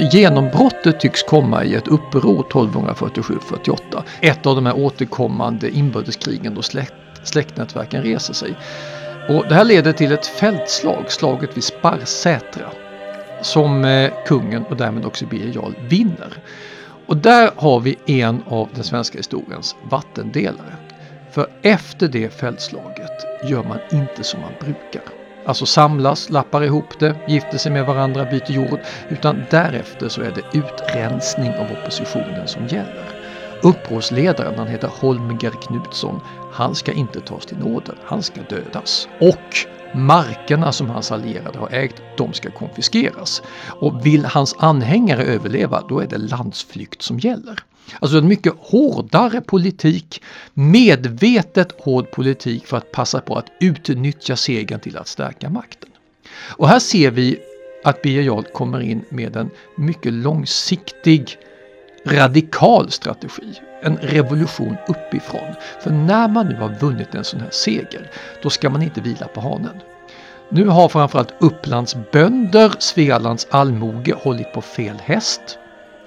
alltså genombrottet tycks komma i ett uppror 1247-48. Ett av de här återkommande inbördeskrigen då släkt, släktnätverken reser sig. Och det här leder till ett fältslag, slaget vid Sparsätra, som eh, kungen och därmed också Birger Jarl vinner. Och där har vi en av den svenska historiens vattendelare. För efter det fältslaget gör man inte som man brukar. Alltså samlas, lappar ihop det, gifter sig med varandra, byter jord. Utan därefter så är det utrensning av oppositionen som gäller. Upprorsledaren, han heter Holmger Knutsson, han ska inte tas till nåder, han ska dödas. Och markerna som hans allierade har ägt, de ska konfiskeras. Och vill hans anhängare överleva, då är det landsflykt som gäller. Alltså en mycket hårdare politik, medvetet hård politik för att passa på att utnyttja segern till att stärka makten. Och här ser vi att Birger Jarl kommer in med en mycket långsiktig radikal strategi, en revolution uppifrån. För när man nu har vunnit en sån här seger, då ska man inte vila på hanen. Nu har framförallt Upplands bönder, Svealands allmoge hållit på fel häst.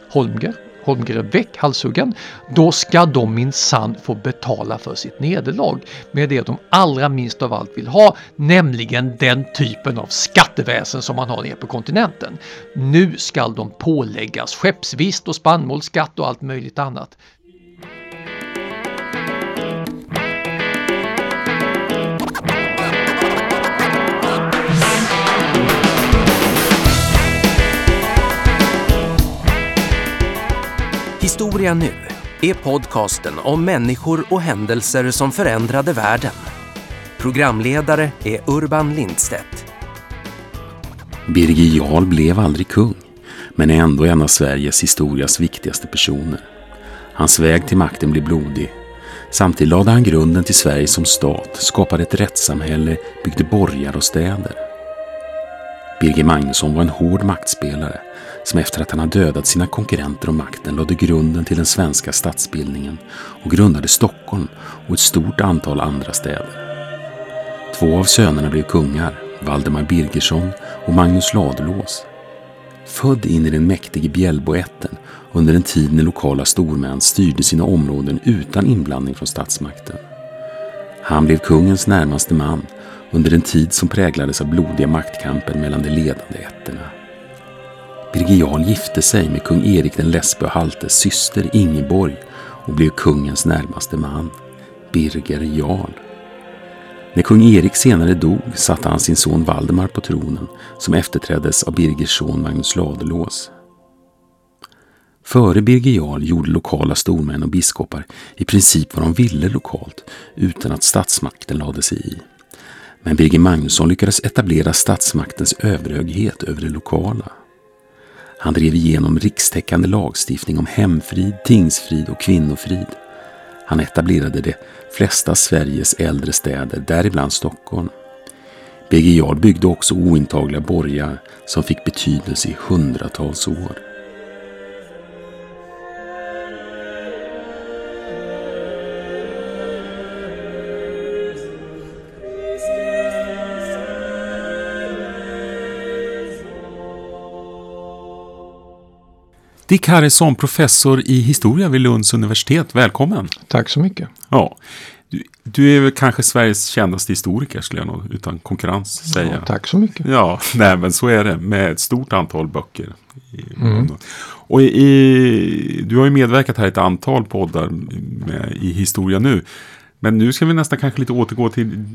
Holmger, Holmgren väck, halshuggen. Då ska de minsann få betala för sitt nederlag med det de allra minst av allt vill ha, nämligen den typen av skatteväsen som man har nere på kontinenten. Nu ska de påläggas skeppsvist och spannmålsskatt och allt möjligt annat. Historia nu är podcasten om människor och händelser som förändrade världen. Programledare är Urban Lindstedt. Birger Jarl blev aldrig kung, men är ändå en av Sveriges historias viktigaste personer. Hans väg till makten blev blodig. Samtidigt lade han grunden till Sverige som stat, skapade ett rättssamhälle, byggde borgar och städer. Birger Magnusson var en hård maktspelare som efter att han hade dödat sina konkurrenter om makten lade grunden till den svenska statsbildningen och grundade Stockholm och ett stort antal andra städer. Två av sönerna blev kungar, Valdemar Birgersson och Magnus Ladulås. Född in i den mäktige Bjällboätten under en tid när lokala stormän styrde sina områden utan inblandning från statsmakten. Han blev kungens närmaste man under en tid som präglades av blodiga maktkamper mellan de ledande ätterna. Birger Jarl gifte sig med kung Erik den Lesbe och Haltes syster Ingeborg och blev kungens närmaste man, Birger Jarl. När kung Erik senare dog satte han sin son Valdemar på tronen som efterträddes av Birgers son Magnus Ladulås. Före Birger Jarl gjorde lokala stormän och biskopar i princip vad de ville lokalt utan att statsmakten lade sig i. Men Birger Magnusson lyckades etablera statsmaktens överhöghet över det lokala. Han drev igenom rikstäckande lagstiftning om hemfrid, tingsfrid och kvinnofrid. Han etablerade de flesta Sveriges äldre städer, däribland Stockholm. Birger Jarl byggde också ointagliga borgar som fick betydelse i hundratals år. Dick Harrison, professor i historia vid Lunds universitet. Välkommen! Tack så mycket! Ja, du, du är väl kanske Sveriges kändaste historiker, skulle jag nog utan konkurrens säga. Ja, tack så mycket! Ja, nej, men så är det med ett stort antal böcker. Mm. Och i, i, du har ju medverkat här i ett antal poddar med, i historia nu. Men nu ska vi nästan kanske lite återgå till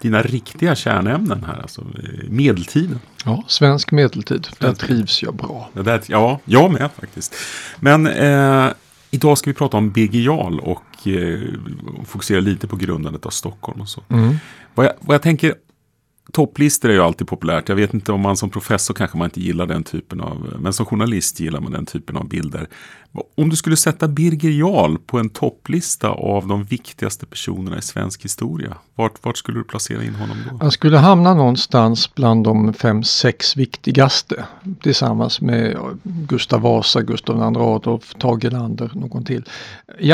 dina riktiga kärnämnen här, alltså eh, medeltiden. Ja, svensk medeltid, där trivs jag bra. Ja, där, ja jag med faktiskt. Men eh, idag ska vi prata om Birger Jarl och eh, fokusera lite på grundandet av Stockholm och så. Mm. Vad, jag, vad jag tänker topplistor är ju alltid populärt. Jag vet inte om man som professor kanske man inte gillar den typen av, men som journalist gillar man den typen av bilder. Om du skulle sätta Birger Jarl på en topplista av de viktigaste personerna i svensk historia, vart, vart skulle du placera in honom då? Han skulle hamna någonstans bland de fem, sex viktigaste tillsammans med Gustav Vasa, Gustav II Adolf, Tage Erlander, någon till.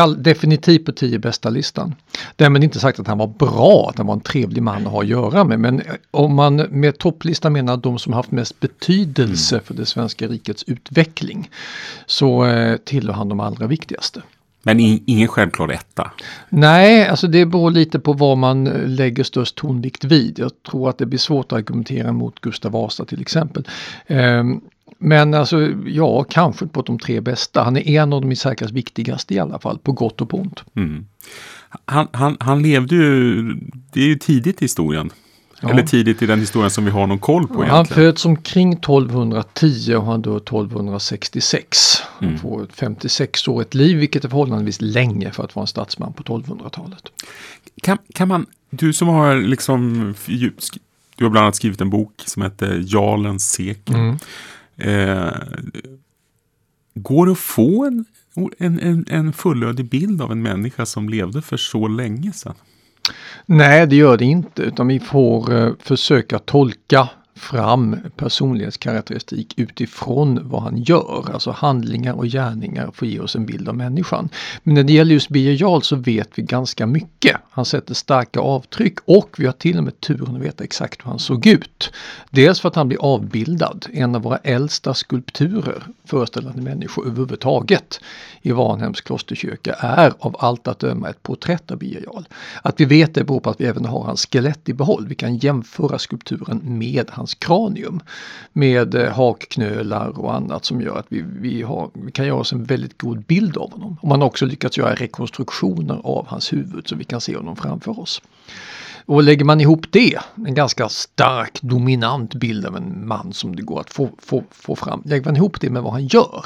All, definitivt på tio bästa listan. Därmed inte sagt att han var bra, att han var en trevlig man att ha att göra med, men om man med topplista menar de som haft mest betydelse för det svenska rikets utveckling så eh, tillhör han de allra viktigaste. Men in, ingen självklar etta? Nej, alltså det beror lite på vad man eh, lägger störst tonvikt vid. Jag tror att det blir svårt att argumentera mot Gustav Vasa till exempel. Um, men alltså, ja, kanske på de tre bästa. Han är en av de i säkrast viktigaste i alla fall, på gott och på ont. Mm. Han, han, han levde ju, det är ju tidigt i historien. Ja. Eller tidigt i den historien som vi har någon koll på egentligen. Han föds omkring 1210 och han dör 1266. Mm. Han får ett 56 år ett liv vilket är förhållandevis länge för att vara en statsman på 1200-talet. Kan, kan man, du som har liksom, du har bland annat skrivit en bok som heter Jarlens sekel. Mm. Eh, går det att få en, en, en, en fullödig bild av en människa som levde för så länge sedan? Nej, det gör det inte, utan vi får eh, försöka tolka fram personlighetskaraktäristik utifrån vad han gör. Alltså handlingar och gärningar får ge oss en bild av människan. Men när det gäller just Birger Jarl så vet vi ganska mycket. Han sätter starka avtryck och vi har till och med turen att veta exakt hur han såg ut. Dels för att han blir avbildad, en av våra äldsta skulpturer föreställande människor överhuvudtaget i Varnhems klosterkyrka är av allt att döma ett porträtt av Birger Jarl. Att vi vet det beror på att vi även har hans skelett i behåll. Vi kan jämföra skulpturen med hans hans kranium med eh, hakknölar och annat som gör att vi, vi, har, vi kan göra oss en väldigt god bild av honom. Och man har också lyckats göra rekonstruktioner av hans huvud så vi kan se honom framför oss. Och lägger man ihop det, en ganska stark dominant bild av en man som det går att få, få, få fram. Lägger man ihop det med vad han gör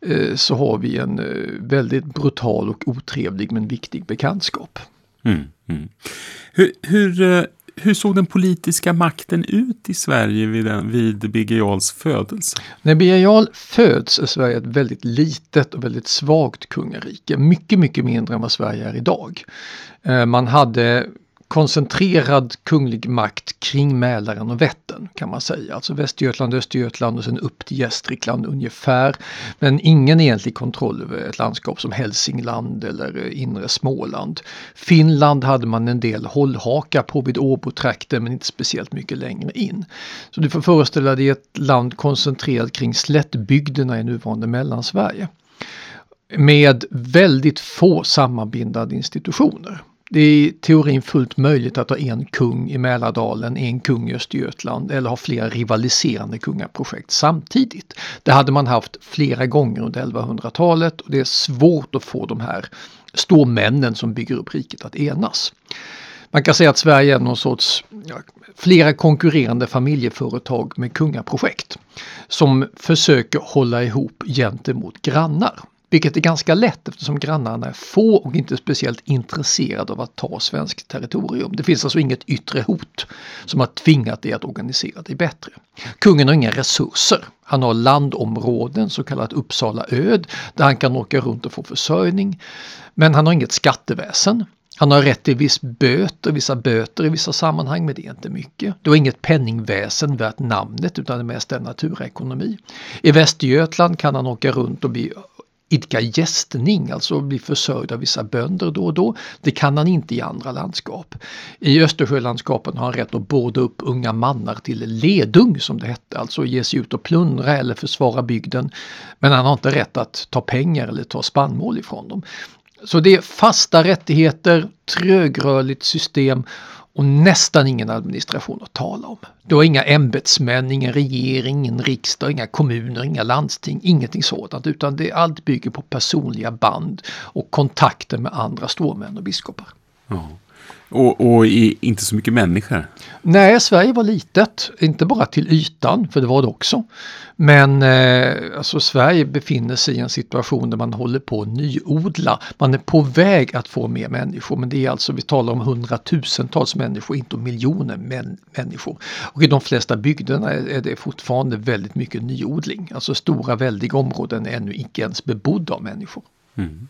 eh, så har vi en eh, väldigt brutal och otrevlig men viktig bekantskap. Mm, mm. Hur, hur, hur, såg den politiska makten ut i Sverige vid, den, vid Birger Jarls födelse? När Birger Jarl föds är Sverige ett väldigt litet och väldigt svagt kungarike. Mycket, mycket mindre än vad Sverige är idag. Eh, man hade koncentrerad kunglig makt kring Mälaren och Vättern kan man säga. Alltså Västergötland, Östergötland och sen upp till Gästrikland ungefär. Men ingen egentlig kontroll över ett landskap som Hälsingland eller eh, inre Småland. Finland hade man en del hållhaka på vid Åbotrakten men inte speciellt mycket längre in. Så du får föreställa dig ett land koncentrerat kring slättbygderna i nuvarande Mellansverige. Med väldigt få sammanbindande institutioner. Det är i teorin fullt möjligt att ha en kung i Mälardalen, en kung i Östergötland eller ha flera rivaliserande kungaprojekt samtidigt. Det hade man haft flera gånger under 1100-talet och det är svårt att få de här stormännen som bygger upp riket att enas. Man kan säga att Sverige är någon sorts ja, flera konkurrerande familjeföretag med kungaprojekt som försöker hålla ihop gentemot grannar. Vilket är ganska lätt eftersom grannarna är få och inte speciellt intresserade av att ta svenskt territorium. Det finns alltså inget yttre hot som har tvingat dig att organisera dig bättre. Kungen har inga resurser. Han har landområden, så kallat Uppsala öd, där han kan åka runt och få försörjning. Men han har inget skatteväsen. Han har rätt till viss böter, vissa böter i vissa sammanhang, men det är inte mycket. Du har inget penningväsen värt namnet utan det mest är naturekonomi. I Västergötland kan han åka runt och bli idka gästning, alltså bli försörjd av vissa bönder då och då. Det kan han inte i andra landskap. I Östersjölandskapen har han rätt att båda upp unga mannar till ledung som det hette, alltså ge sig ut och plundra eller försvara bygden. Men han har inte rätt att ta pengar eller ta spannmål ifrån dem. Så det är fasta rättigheter, trögrörligt system och nästan ingen administration att tala om. Du har inga ämbetsmän, ingen regering, ingen riksdag, inga kommuner, inga landsting, ingenting sådant utan det, allt bygger på personliga band och kontakter med andra stormän och biskopar. Mm. Och, och inte så mycket människor? Nej, Sverige var litet, inte bara till ytan, för det var det också. Men eh, alltså Sverige befinner sig i en situation där man håller på att nyodla. Man är på väg att få mer människor, men det är alltså, vi talar om hundratusentals människor, inte om miljoner män, människor. Och i de flesta bygderna är, är det fortfarande väldigt mycket nyodling. Alltså stora väldiga områden är ännu inte ens bebodda av människor. Mm.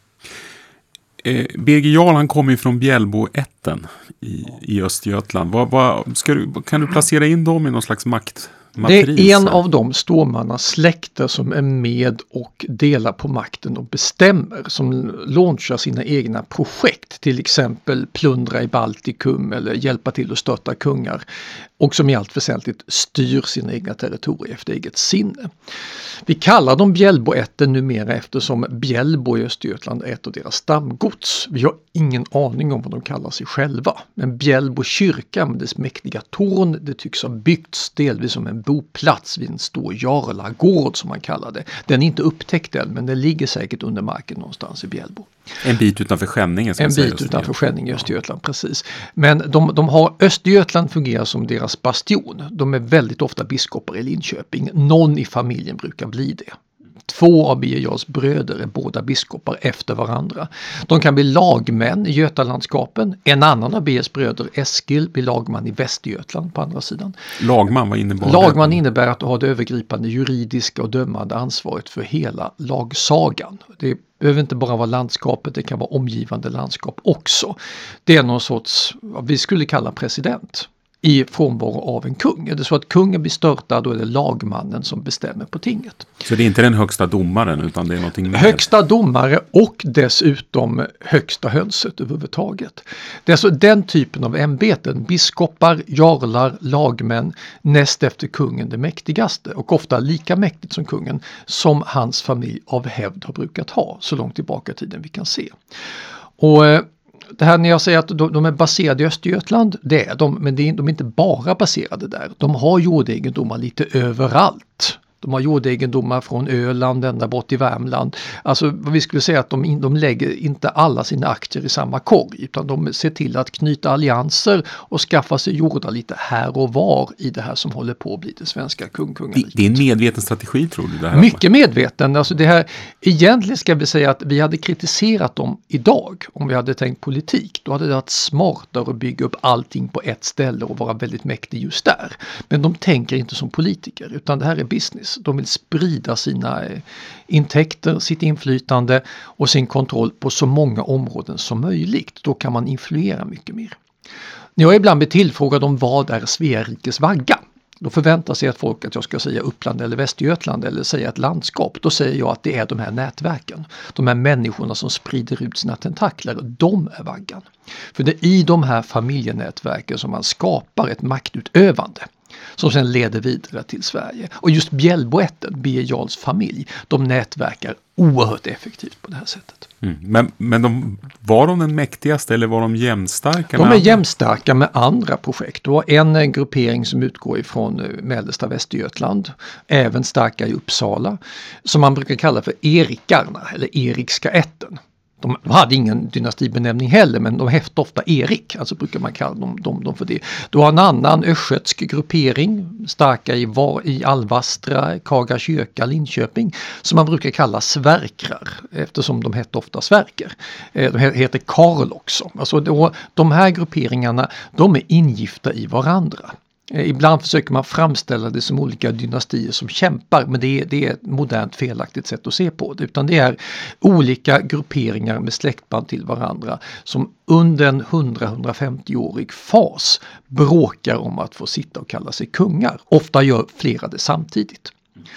Eh, Birger Jarl han kommer ju från Bjällboätten i, i Östergötland. Vad, vad, ska du, kan du placera in dem i någon slags makt, Matriser. Det är en av de ståmannasläkter som är med och delar på makten och bestämmer, som launchar sina egna projekt, till exempel plundra i Baltikum eller hjälpa till att störta kungar och som i allt väsentligt styr sina egna territorier efter eget sinne. Vi kallar dem Bjällboätten numera eftersom Bjällbo i Östergötland är ett av deras stamgods. Vi har ingen aning om vad de kallar sig själva. Men Bjällbo kyrka med dess mäktiga torn, det tycks ha byggts delvis som en boplats vid en stor jarlagård som man kallar det. Den är inte upptäckt än men den ligger säkert under marken någonstans i Bjällbo. En bit utanför Skänninge. En bit utanför Skänninge i Östergötland, precis. Men de, de har, Östergötland fungerar som deras bastion. De är väldigt ofta biskopar i Linköping. Någon i familjen brukar bli det. Två av Birger Jarls bröder är båda biskopar efter varandra. De kan bli lagmän i Götalandskapen. En annan av Birgers bröder, Eskil, blir lagman i Västergötland på andra sidan. Lagman, vad innebär Lagman det? innebär att du har det övergripande juridiska och dömande ansvaret för hela lagsagan. Det behöver inte bara vara landskapet, det kan vara omgivande landskap också. Det är någon sorts, vad vi skulle kalla president i frånvaro av en kung. Är det så att kungen blir störtad då är det lagmannen som bestämmer på tinget. Så det är inte den högsta domaren utan det är någonting mer? Högsta domare och dessutom högsta hönset överhuvudtaget. Det är alltså den typen av ämbeten, biskopar, jarlar, lagmän, näst efter kungen det mäktigaste och ofta lika mäktigt som kungen som hans familj av hävd har brukat ha så långt tillbaka i tiden vi kan se. Och eh, det här när jag säger att de, är baserade i Östergötland, det är de, men de är inte bara baserade där. De har jordegendomar lite överallt. De har jordegendomar från Öland ända bort till Värmland. Alltså vi skulle säga att de, de lägger inte alla sina aktier i samma korg utan de ser till att knyta allianser och skaffa sig jordar lite här och var i det här som håller på att bli det svenska kungkungariket. Det, det är en medveten strategi tror du? Det här Mycket medveten. Alltså det här, egentligen ska vi säga att vi hade kritiserat dem idag om vi hade tänkt politik. Då hade det varit smartare att bygga upp allting på ett ställe och vara väldigt mäktig just där. Men de tänker inte som politiker utan det här är business. De vill sprida sina eh, intäkter, sitt inflytande och sin kontroll på så många områden som möjligt. Då kan man influera mycket mer. När jag ibland blir tillfrågad om vad är Svea rikes vagga? Då förväntar sig att folk att jag ska säga Uppland eller Västergötland eller säga ett landskap. Då säger jag att det är de här nätverken. De här människorna som sprider ut sina tentakler. De är vaggan. För det är i de här familjenätverken som man skapar ett maktutövande som sen leder vidare till Sverige. Och just Bjällboätten, Birger Jarls familj, de nätverkar oerhört effektivt på det här sättet. Mm. Men, men de, var de den mäktigaste eller var de jämnstarka? De är jämnstarka med andra projekt. Du har en gruppering som utgår ifrån eh, mellersta Västergötland, även starka i Uppsala, som man brukar kalla för Erikarna eller Erikska ätten. De, hade ingen dynastibenämning heller men de hette ofta Erik, alltså brukar man kalla dem, dem, dem för det. Du har en annan östgötsk gruppering, starka i, i Alvastra, Kaga kyrka, Linköping, som man brukar kalla Sverkrar eftersom de hette ofta Sverker. Eh, de heter Karl också. Alltså då, de här grupperingarna de är ingifta i varandra. Eh, ibland försöker man framställa det som olika dynastier som kämpar men det är, det är ett modernt felaktigt sätt att se på det. Utan det är olika grupperingar med släktband till varandra som under en 100-150-årig fas bråkar om att få sitta och kalla sig kungar. Ofta gör flera det samtidigt.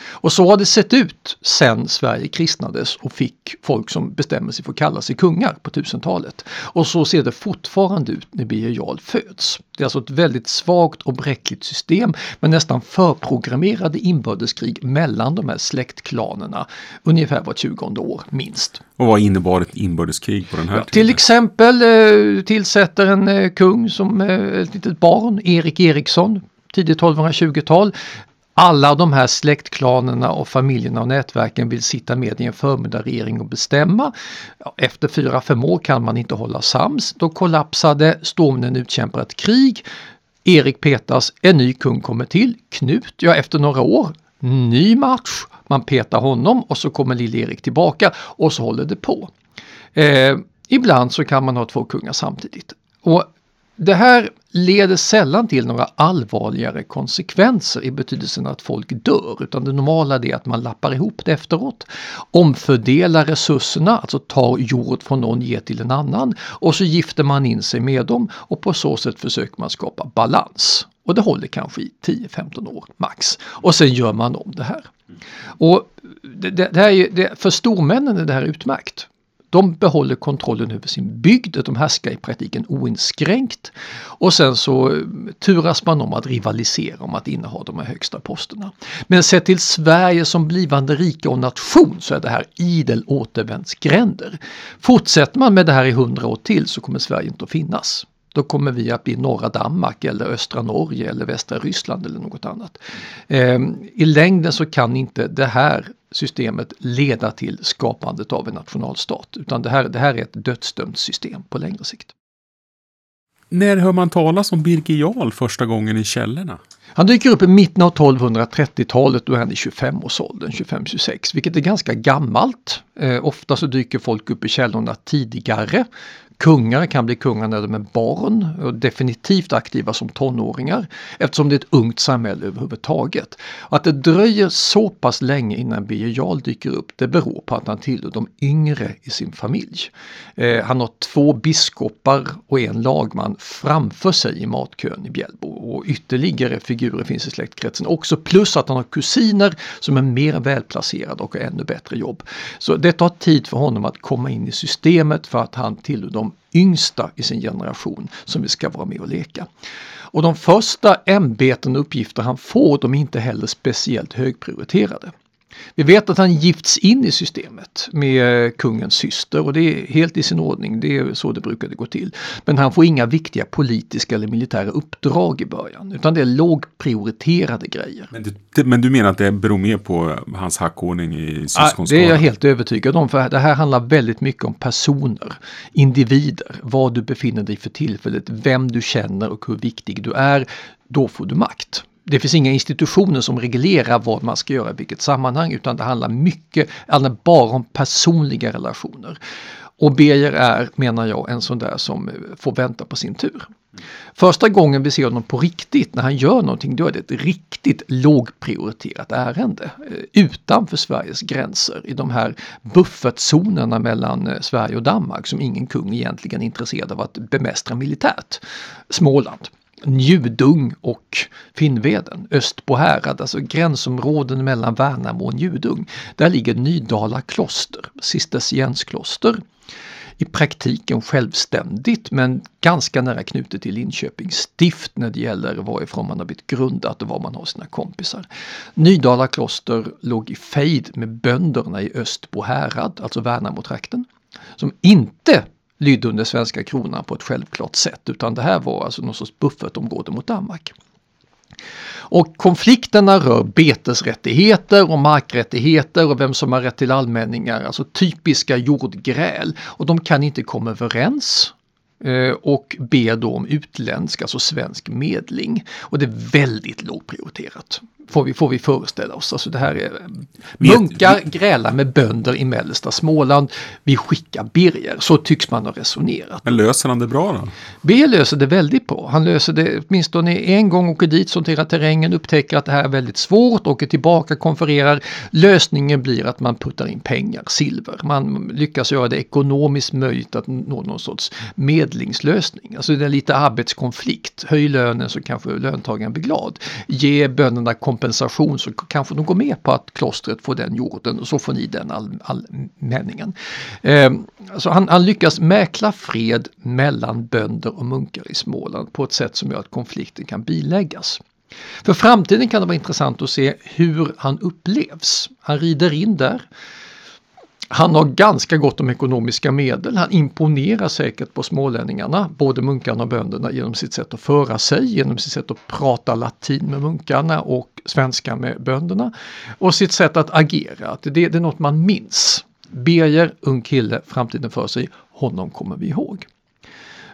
Och så har det sett ut sen Sverige kristnades och fick folk som bestämmer sig för att kalla sig kungar på 1000-talet. Och så ser det fortfarande ut när Birger Jarl föds. Det är alltså ett väldigt svagt och bräckligt system med nästan förprogrammerade inbördeskrig mellan de här släktklanerna ungefär vart 20 år minst. Och vad innebar ett inbördeskrig på den här ja, tiden? Till exempel eh, tillsätter en eh, kung som eh, ett litet barn, Erik Eriksson, tidigt 1220-tal alla de här släktklanerna och familjerna och nätverken vill sitta med i en förmyndarregering och bestämma. Efter fyra, fem år kan man inte hålla sams. Då kollapsade, stormen utkämpar ett krig. Erik petas, en ny kung kommer till. Knut, ja efter några år, ny match. Man petar honom och så kommer lille-Erik tillbaka och så håller det på. Eh, ibland så kan man ha två kungar samtidigt. Och det här leder sällan till några allvarligare konsekvenser i betydelsen att folk dör utan det normala är att man lappar ihop det efteråt. Omfördelar resurserna, alltså tar jord från någon ger till en annan och så gifter man in sig med dem och på så sätt försöker man skapa balans. Och det håller kanske i 10-15 år max. Och sen gör man om det här. Och det, det, det här är, det, för stormännen är det här utmärkt. De behåller kontrollen över sin bygd, de härskar i praktiken oinskränkt. Och sen så eh, turas man om att rivalisera om att inneha de här högsta posterna. Men sett till Sverige som blivande rike och nation så är det här idel återvändsgränder. Fortsätter man med det här i hundra år till så kommer Sverige inte att finnas. Då kommer vi att bli norra Danmark eller östra Norge eller västra Ryssland eller något annat. Eh, I längden så kan inte det här systemet leda till skapandet av en nationalstat utan det här, det här är ett dödsdömt system på längre sikt. När hör man talas om Birger Jarl första gången i källorna? Han dyker upp i mitten av 1230-talet då är han i 25-årsåldern, 25-26, vilket är ganska gammalt. Eh, ofta så dyker folk upp i källorna tidigare. Kungar kan bli kungar när de är barn och definitivt aktiva som tonåringar eftersom det är ett ungt samhälle överhuvudtaget. Att det dröjer så pass länge innan Birger Jarl dyker upp det beror på att han tillhör de yngre i sin familj. Eh, han har två biskopar och en lagman framför sig i matkön i Bjällbo och ytterligare figurer finns i släktkretsen också plus att han har kusiner som är mer välplacerade och har ännu bättre jobb. Så det tar tid för honom att komma in i systemet för att han tillhör de yngsta i sin generation som vi ska vara med och leka. Och de första ämbeten och uppgifter han får de är inte heller speciellt högprioriterade. Vi vet att han gifts in i systemet med kungens syster och det är helt i sin ordning, det är så det brukade gå till. Men han får inga viktiga politiska eller militära uppdrag i början utan det är lågprioriterade grejer. Men du, men du menar att det beror mer på hans hackordning i syskonskaran? det är jag helt övertygad om för det här handlar väldigt mycket om personer, individer, var du befinner dig för tillfället, vem du känner och hur viktig du är. Då får du makt det finns inga institutioner som reglerar vad man ska göra i vilket sammanhang utan det handlar mycket, handlar bara om personliga relationer. Och Birger är, menar jag, en sån där som får vänta på sin tur. Första gången vi ser honom på riktigt, när han gör någonting, då är det ett riktigt lågprioriterat ärende eh, utanför Sveriges gränser i de här buffertzonerna mellan eh, Sverige och Danmark som ingen kung egentligen är intresserad av att bemästra militärt. Småland. Njudung och Finnveden, Östbo härad, alltså gränsområden mellan Värnamo och Njudung. Där ligger Nydala kloster, cistercienskloster. I praktiken självständigt men ganska nära knutet till Linköpings stift när det gäller varifrån man har blivit grundat och var man har sina kompisar. Nydala kloster låg i fejd med bönderna i Östbo härad, alltså Värnamo-trakten, som inte lydde under svenska kronan på ett självklart sätt utan det här var alltså någon sorts buffertområde mot Danmark. Och konflikterna rör betesrättigheter och markrättigheter och vem som har rätt till allmänningar, alltså typiska jordgräl. Och de kan inte komma överens eh, och ber då om utländsk, alltså svensk medling. Och det är väldigt lågprioriterat får vi, får vi föreställa oss. Alltså det här är, munkar grälar med bönder i mellersta Småland. Vi skickar Birger. Så tycks man ha resonerat. Men löser han det bra då? Birger löser det väldigt bra. Han löser det åtminstone en gång, åker dit, sorterar terrängen, upptäcker att det här är väldigt svårt, åker tillbaka, konfererar. Lösningen blir att man puttar in pengar, silver. Man lyckas göra det ekonomiskt möjligt att nå någon sorts medlingslösning. Alltså det är lite arbetskonflikt. Höj lönen så kanske löntagaren blir glad. Ge bönderna kompensation så kanske de går med på att klostret får den jorden och så får ni den all, allmänningen. Eh, så han, han, lyckas mäkla fred mellan bönder och munkar i Småland på ett sätt som gör att konflikten kan biläggas. För framtiden kan det vara intressant att se hur han upplevs. Han rider in där han har ganska gott om ekonomiska medel. Han imponerar säkert på smålänningarna, både munkarna och bönderna, genom sitt sätt att föra sig, genom sitt sätt att prata latin med munkarna och svenska med bönderna. Och sitt sätt att agera, det, det är något man minns. Birger, ung kille, framtiden för sig, honom kommer vi ihåg.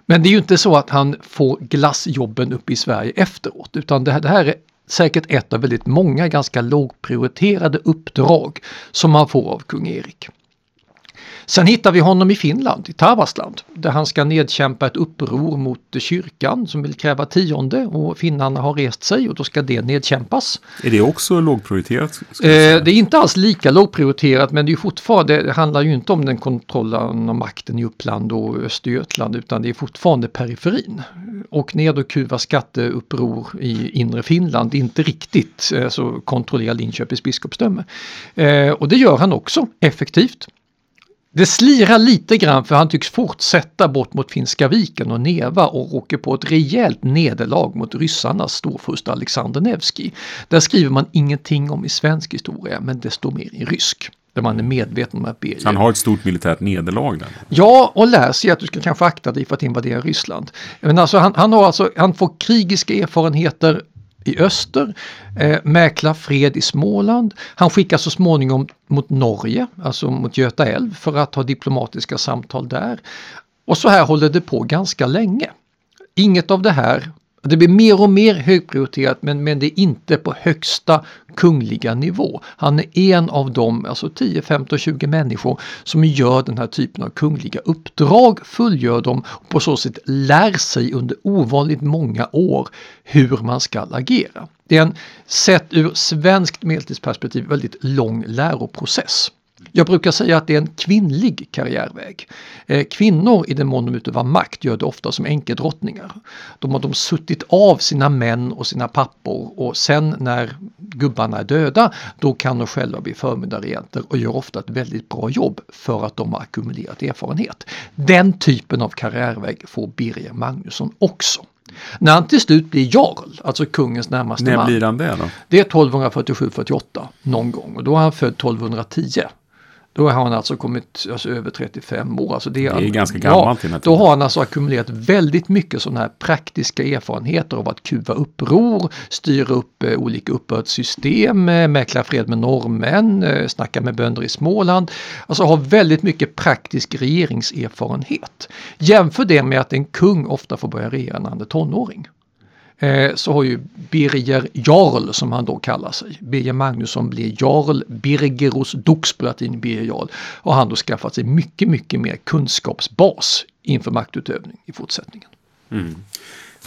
Men det är ju inte så att han får glassjobben uppe i Sverige efteråt, utan det här, det här är säkert ett av väldigt många ganska lågprioriterade uppdrag som man får av kung Erik. Sen hittar vi honom i Finland, i Tavastland, där han ska nedkämpa ett uppror mot kyrkan som vill kräva tionde och finnarna har rest sig och då ska det nedkämpas. Är det också lågprioriterat? Eh, det är inte alls lika lågprioriterat men det är fortfarande, det handlar ju inte om den kontrollen av makten i Uppland och Östergötland utan det är fortfarande periferin. Och ned och kuva skatteuppror i inre Finland, inte riktigt eh, så kontrollera Linköpings biskopsdöme. Eh, och det gör han också effektivt. Det slirar lite grann för han tycks fortsätta bort mot Finska viken och Neva och åker på ett rejält nederlag mot ryssarnas storfurste Alexander Nevskij. Där skriver man ingenting om i svensk historia men desto mer i rysk. Där man är medveten om att Berger... Så han har ett stort militärt nederlag där? Ja, och lär sig att du ska kanske akta dig för att invadera Ryssland. Men alltså, han, han, har alltså, han får krigiska erfarenheter i öster, eh, mäklar fred i Småland. Han skickas så småningom mot Norge, alltså mot Göta älv för att ha diplomatiska samtal där. Och så här håller det på ganska länge. Inget av det här det blir mer och mer högprioriterat men, men det är inte på högsta kungliga nivå. Han är en av de, alltså 10, 15, 20 människor som gör den här typen av kungliga uppdrag, fullgör dem och på så sätt lär sig under ovanligt många år hur man ska agera. Det är en, sett ur svenskt medeltidsperspektiv, väldigt lång läroprocess. Jag brukar säga att det är en kvinnlig karriärväg. Eh, kvinnor i den mån de utövar makt gör det ofta som enkedrottningar. De har de suttit av sina män och sina pappor och sen när gubbarna är döda då kan de själva bli förmyndarregenter och gör ofta ett väldigt bra jobb för att de har ackumulerat erfarenhet. Den typen av karriärväg får Birger Magnusson också. När han till slut blir jarl, alltså kungens närmaste När man. blir han det då? Det är 1247-48 någon gång och då är han född 1210. Då har han alltså kommit alltså, över 35 år. Alltså det, är, Det är ganska gammalt här Då har han alltså ackumulerat väldigt mycket sådana här praktiska erfarenheter av att kuva uppror, styra upp eh, olika uppbördssystem, eh, mäkla fred med norrmän, eh, snacka med bönder i Småland. Alltså har väldigt mycket praktisk regeringserfarenhet. Jämför det med att en kung ofta får börja regera när han är tonåring. Eh, så har ju Birger Jarl som han då kallar sig. Birger Magnusson blir Jarl, Birgerus Dux på latin, Birger Jarl. Och han då skaffat sig mycket, mycket mer kunskapsbas inför maktutövning i fortsättningen.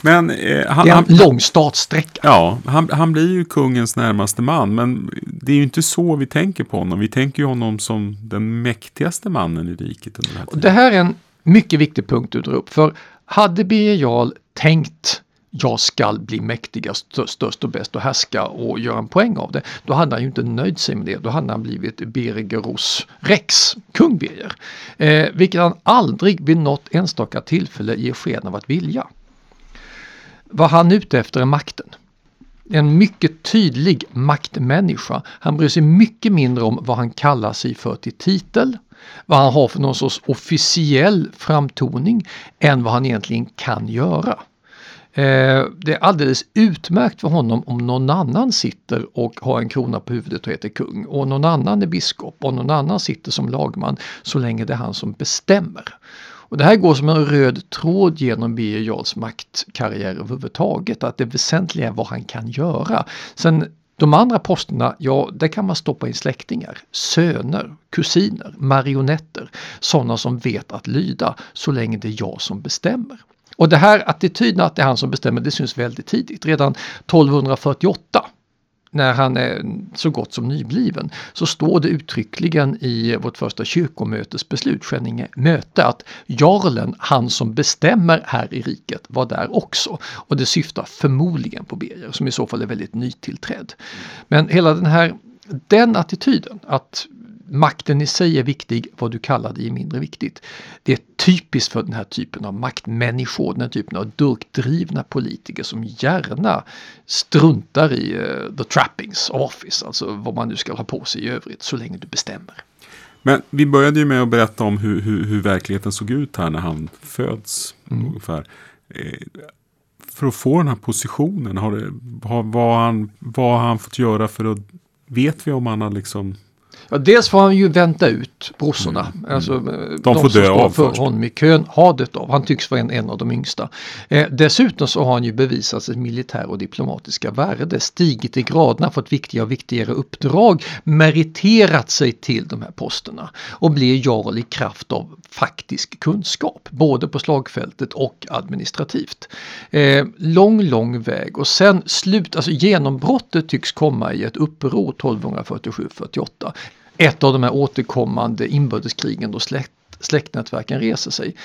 Men eh, han, Det är han, en lång startsträcka. ja, han, han blir ju kungens närmaste man. Men det är ju inte så vi tänker på honom. Vi tänker ju honom som den mäktigaste mannen i riket under den här tiden. Det här är en mycket viktig punkt du drar upp. För hade Birger Jarl tänkt jag skall bli mäktigast, störst och bäst och härska och göra en poäng av det. Då hade han ju inte nöjt sig med det. Då hade han blivit Birgeros Rex, kung Birger. Eh, vilket han aldrig vid något enstaka tillfälle ger sken av att vilja. Vad han är ute efter är makten. En mycket tydlig maktmänniska. Han bryr sig mycket mindre om vad han kallar sig för till titel, vad han har för någon sorts officiell framtoning än vad han egentligen kan göra. Eh, det är alldeles utmärkt för honom om någon annan sitter och har en krona på huvudet och heter kung och någon annan är biskop och någon annan sitter som lagman så länge det är han som bestämmer. Och det här går som en röd tråd genom Birger Jarls maktkarriär överhuvudtaget, att det väsentliga är vad han kan göra. Sen de andra posterna, ja, där kan man stoppa in släktingar, söner, kusiner, marionetter, sådana som vet att lyda så länge det är jag som bestämmer. Och det här attityden att det är han som bestämmer, det syns väldigt tidigt. Redan 1248 när han är så gott som nybliven så står det uttryckligen i vårt första kyrkomötes beslut, Skänninge möte, att jarlen, han som bestämmer här i riket, var där också. Och det syftar förmodligen på Birger som i så fall är väldigt nytillträdd. Men hela den här den attityden att makten i sig är viktig, vad du kallar det är mindre viktigt. Det är typiskt för den här typen av maktmänniskor, den här typen av durkdrivna politiker som gärna struntar i uh, the trappings of office, alltså vad man nu ska ha på sig i övrigt, så länge du bestämmer. Men vi började ju med att berätta om hur, hur, hur verkligheten såg ut här när han föds. Mm. Ungefär. Eh, För att få den här positionen, har det, har, vad, han, vad har han fått göra för att... Vet vi om han har liksom Ja, dels får han ju vänta ut brorsorna. Mm. Alltså, mm. de, de får dö av för först. honom i kön har det av. Han tycks vara en, en av de yngsta. Eh, dessutom så har han ju bevisat sitt militär och diplomatiska värde, stigit i graderna, fått viktigare och viktigare uppdrag, meriterat sig till de här posterna och blir jarl i kraft av faktisk kunskap, både på slagfältet och administrativt. Eh, lång, lång väg och sen slut, alltså genombrottet tycks komma i ett uppror 1247-48 ett av de här återkommande inbördeskrigen då släkt, släktnätverken reser sig.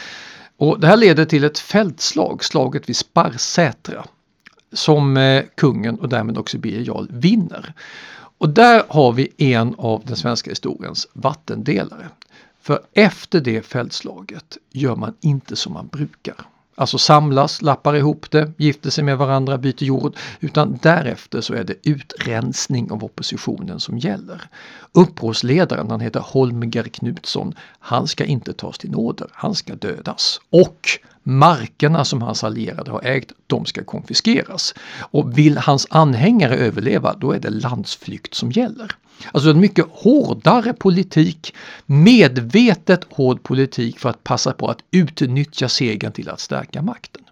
Och det här leder till ett fältslag, slaget vid Sparsätra, som eh, kungen och därmed också Birger Jarl vinner. Och där har vi en av den svenska historiens vattendelare. För efter det fältslaget gör man inte som man brukar. Alltså samlas, lappar ihop det, gifter sig med varandra, byter jord. Utan därefter så är det utrensning av oppositionen som gäller. Upprorsledaren, han heter Holmger Knutsson, han ska inte tas till nåder, han ska dödas. Och markerna som hans allierade har ägt, de ska konfiskeras. Och vill hans anhängare överleva, då är det landsflykt som gäller. Alltså en mycket hårdare politik, medvetet hård politik för att passa på att utnyttja segern till att stärka makten.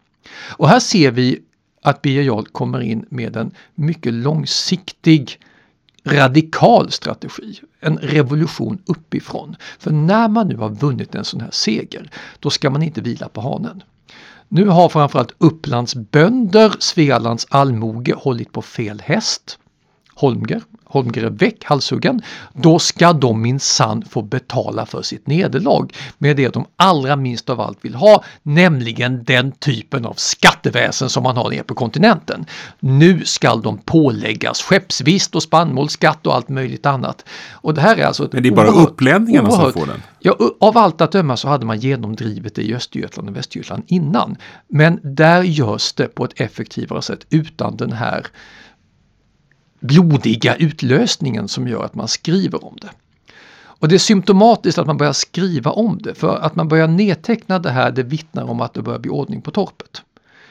Och här ser vi att Birger Jarl kommer in med en mycket långsiktig radikal strategi, en revolution uppifrån. För när man nu har vunnit en sån här seger, då ska man inte vila på hanen. Nu har framförallt Upplands bönder, Svealands allmoge hållit på fel häst. Holmger Holmgren väck, halshuggen, då ska de minsann få betala för sitt nederlag med det de allra minst av allt vill ha, nämligen den typen av skatteväsen som man har nere på kontinenten. Nu ska de påläggas skeppsvist och spannmålsskatt och allt möjligt annat. Och det här är alltså Men det är bara upplänningarna som får den? Ja, av allt att döma så hade man genomdrivit det i Östergötland och Västergötland innan. Men där görs det på ett effektivare sätt utan den här blodiga utlösningen som gör att man skriver om det. Och det är symptomatiskt att man börjar skriva om det för att man börjar nedteckna det här det vittnar om att det börjar bli ordning på torpet.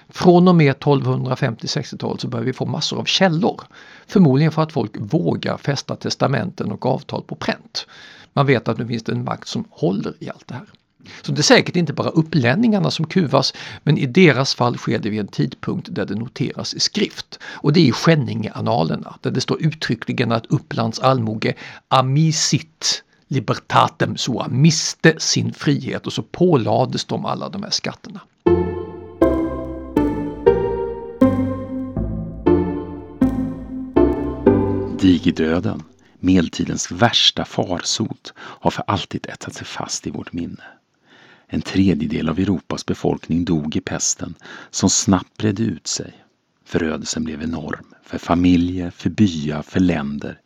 Från och med 1250-60-talet så börjar vi få massor av källor. Förmodligen för att folk vågar fästa testamenten och avtal på pränt. Man vet att nu finns det en makt som håller i allt det här. Så det är säkert inte bara upplänningarna som kuvas men i deras fall sker det vid en tidpunkt där det noteras i skrift. Och det är i Skänningeannalerna där det står uttryckligen att Upplands allmoge amisit libertatem sua miste sin frihet och så pålades de alla de här skatterna. Digerdöden, medeltidens värsta farsot, har för alltid etsat sig fast i vårt minne. En tredjedel av Europas befolkning dog i pesten som snabbt bredde ut sig. Förödelsen blev enorm för familjer, för byar, för länder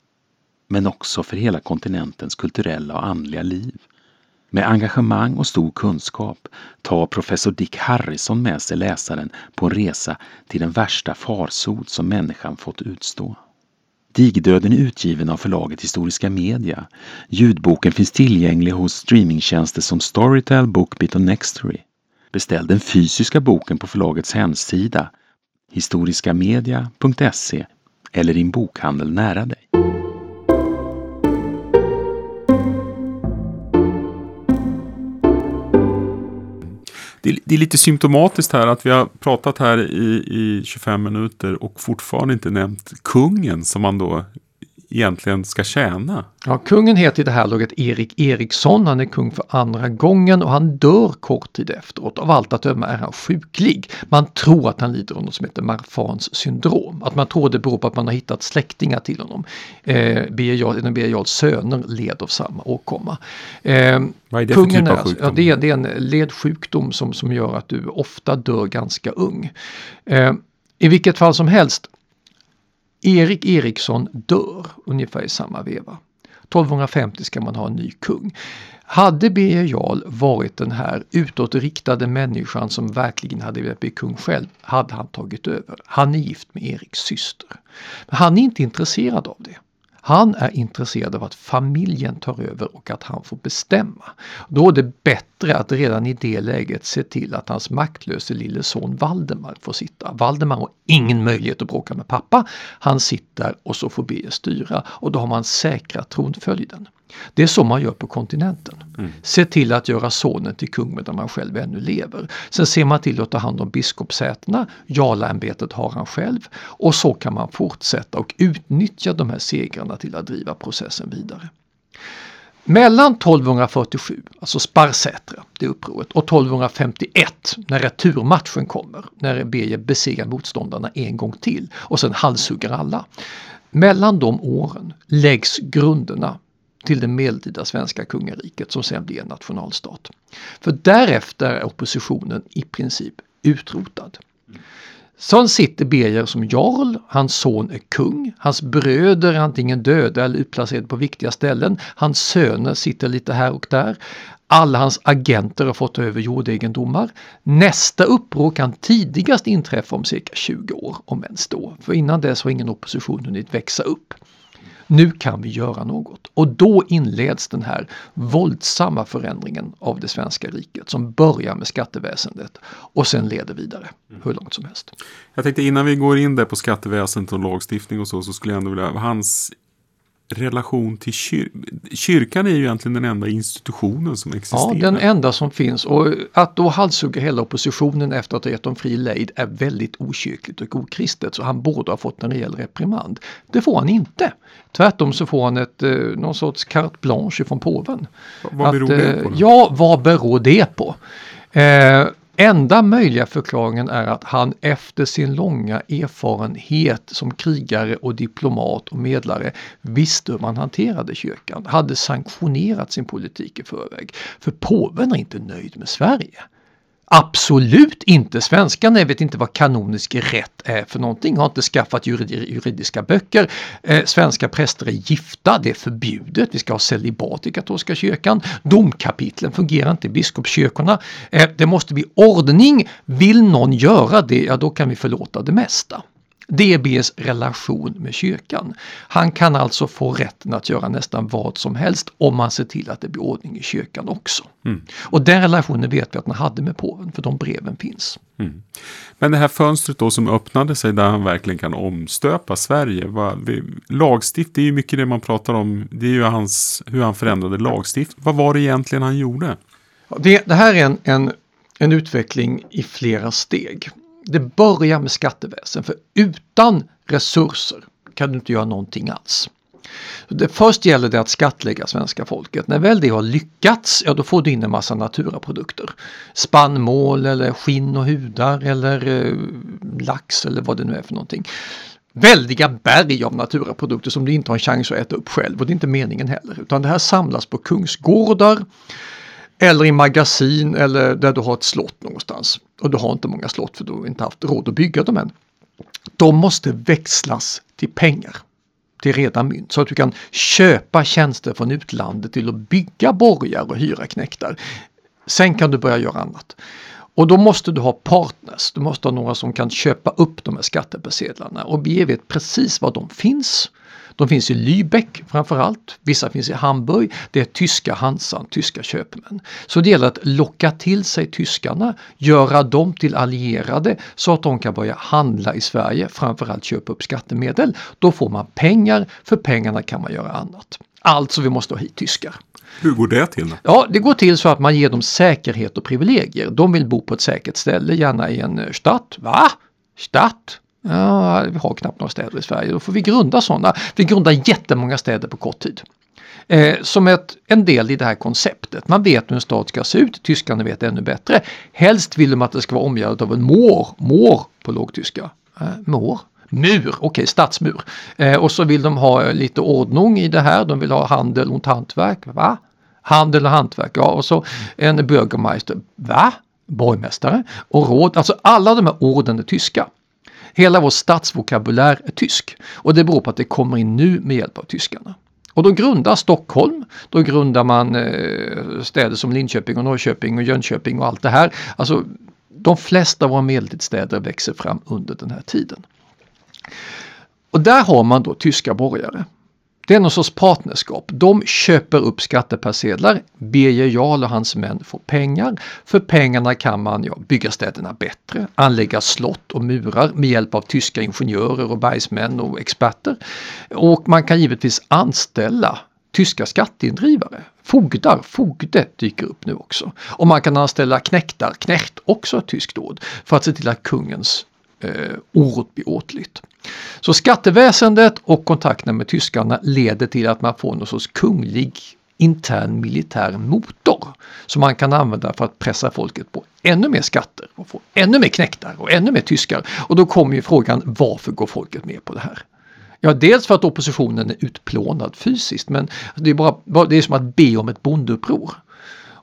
men också för hela kontinentens kulturella och andliga liv. Med engagemang och stor kunskap tar professor Dick Harrison med sig läsaren på en resa till den värsta farsot som människan fått utstå. Digdöden är utgiven av förlaget Historiska Media. Ljudboken finns tillgänglig hos streamingtjänster som Storytel, Bookbeat och Nextory. Beställ den fysiska boken på förlagets hemsida historiskamedia.se eller din bokhandel nära dig. Det, det, är lite symptomatiskt här att vi har pratat här i, i 25 minuter och fortfarande inte nämnt kungen som man då egentligen ska tjäna. Ja, kungen heter i det här laget Erik Eriksson. Han är kung för andra gången och han dör kort tid efteråt. Av allt att döma är han sjuklig. Man tror att han lider av något som heter Marfans syndrom. Att man tror det beror på att man har hittat släktingar till honom. Eh, Birger Jarls söner led av samma åkomma. Eh, Vad är det för typ av sjukdom? Ja, det, är, det är en ledsjukdom som, som gör att du ofta dör ganska ung. Eh, I vilket fall som helst Erik Eriksson dör ungefär i samma veva. 1250 ska man ha en ny kung. Hade Birger Jarl varit den här utåtriktade människan som verkligen hade velat bli kung själv, hade han tagit över. Han är gift med Eriks syster. Men han är inte intresserad av det. Han är intresserad av att familjen tar över och att han får bestämma. Då är det bättre att redan i det läget se till att hans maktlöse lille son Valdemar får sitta. Valdemar har ingen möjlighet att bråka med pappa. Han sitter och så får Birger styra och då har man säkrat tronföljden. Det är så man gör på kontinenten. Mm. Se till att göra sonen till kung medan man själv ännu lever. Sen ser man till att ta hand om biskopssätena, jarlaämbetet har han själv och så kan man fortsätta och utnyttja de här segrarna till att driva processen vidare. Mellan 1247, alltså Sparsätra, det upproret, och 1251 när returmatchen kommer, när Birger besegrar motståndarna en gång till och sen halshugger alla. Mellan de åren läggs grunderna till det medeltida svenska kungariket som sen blir en nationalstat. För därefter är oppositionen i princip utrotad. Sen sitter Birger som jarl, hans son är kung, hans bröder är antingen döda eller utplacerade på viktiga ställen, hans söner sitter lite här och där. Alla hans agenter har fått över jordegendomar. Nästa uppror kan tidigast inträffa om cirka 20 år, om ens då, för innan dess har ingen opposition hunnit växa upp nu kan vi göra något. Och då inleds den här våldsamma förändringen av det svenska riket som börjar med skatteväsendet och sen leder vidare hur långt som helst. Jag tänkte innan vi går in där på skatteväsendet och lagstiftning och så, så skulle jag ändå vilja, hans relation till kyrkan. Kyrkan är ju egentligen den enda institutionen som existerar. Ja, den enda som finns och att då halshugga hela oppositionen efter att ha gett dem fri lejd är väldigt okyrkligt och okristet så han borde ha fått en rejäl reprimand. Det får han inte. Tvärtom så får han ett, eh, någon sorts carte blanche från påven. Vad beror att, det på? Då? Ja, vad beror det på? Eh, Enda möjliga förklaringen är att han efter sin långa erfarenhet som krigare och diplomat och medlare visste hur man hanterade kyrkan, hade sanktionerat sin politik i förväg. För påven är inte nöjd med Sverige. Absolut inte! Svenskarna vet inte vad kanonisk rätt är för någonting, har inte skaffat juridiska böcker. Eh, svenska präster är gifta, det är förbjudet. Vi ska ha celibat i katolska kyrkan. Domkapitlen fungerar inte i biskopskyrkorna. Eh, det måste bli ordning. Vill någon göra det, ja då kan vi förlåta det mesta. DBs relation med kyrkan. Han kan alltså få rätten att göra nästan vad som helst om man ser till att det blir ordning i kyrkan också. Mm. Och den relationen vet vi att han hade med påven för de breven finns. Mm. Men det här fönstret då som öppnade sig där han verkligen kan omstöpa Sverige. Vad, lagstift, det är ju mycket det man pratar om. Det är ju hans, hur han förändrade lagstift. Vad var det egentligen han gjorde? Det, det här är en, en, en utveckling i flera steg det börjar med skatteväsen för utan resurser kan du inte göra någonting alls. Det först gäller det att skattlägga svenska folket. När väl det har lyckats, ja då får du in en massa naturaprodukter. Spannmål eller skinn och hudar eller eh, lax eller vad det nu är för någonting. Väldiga berg av naturaprodukter som du inte har en chans att äta upp själv och det är inte meningen heller. Utan det här samlas på kungsgårdar eller i magasin eller där du har ett slott någonstans. Och du har inte många slott för du har inte haft råd att bygga dem än. De måste växlas till pengar, till reda mynt, så att du kan köpa tjänster från utlandet till att bygga borgar och hyra knäktar. Sen kan du börja göra annat. Och då måste du ha partners, du måste ha några som kan köpa upp de här skattepersedlarna och vi vet precis var de finns. De finns i Lübeck framförallt, vissa finns i Hamburg. Det är tyska Hansan, tyska köpmän. Så det gäller att locka till sig tyskarna, göra dem till allierade så att de kan börja handla i Sverige, framförallt köpa upp skattemedel. Då får man pengar, för pengarna kan man göra annat. Alltså vi måste ha hit tyskar. Hur går det till? Ja, det går till så att man ger dem säkerhet och privilegier. De vill bo på ett säkert ställe, gärna i en eh, stadt. Va? Stadt? Ja, vi har knappt några städer i Sverige. Då får vi grunda sådana. Vi grundar jättemånga städer på kort tid. Eh, som ett, en del i det här konceptet. Man vet hur en stad ska se ut, tyskarna vet ännu bättre. Helst vill de att det ska vara omgärdat av en mår, mår på lågtyska. Eh, mår? Mur, okej okay, stadsmur. Eh, och så vill de ha lite ordning i det här, de vill ha handel och hantverk. Va? Handel och hantverk, ja och så en bürgermeister. Va? Borgmästare och råd, alltså alla de här orden är tyska. Hela vår stadsvokabulär är tysk och det beror på att det kommer in nu med hjälp av tyskarna. Och då grundar Stockholm, då grundar man eh, städer som Linköping och Norrköping och Jönköping och allt det här. Alltså de flesta av våra medeltidsstäder växer fram under den här tiden. Och där har man då tyska borgare. Det är någon sorts partnerskap. De köper upp skattepersedlar. Birger Jarl och hans män får pengar. För pengarna kan man ja, bygga städerna bättre, anlägga slott och murar med hjälp av tyska ingenjörer och bergsmän och experter. Och man kan givetvis anställa tyska skatteindrivare. Fogdar, fogde dyker upp nu också. Och man kan anställa knäktar, knecht, också ett tyskt ord, för att se till att kungens eh, ord blir åtligt. Så skatteväsendet och kontakterna med tyskarna leder till att man får någon sorts kunglig intern militär motor som man kan använda för att pressa folket på ännu mer skatter och få ännu mer knäktar och ännu mer tyskar. Och då kommer ju frågan varför går folket med på det här? Ja, dels för att oppositionen är utplånad fysiskt men det är, bara, det är som att be om ett bondeuppror.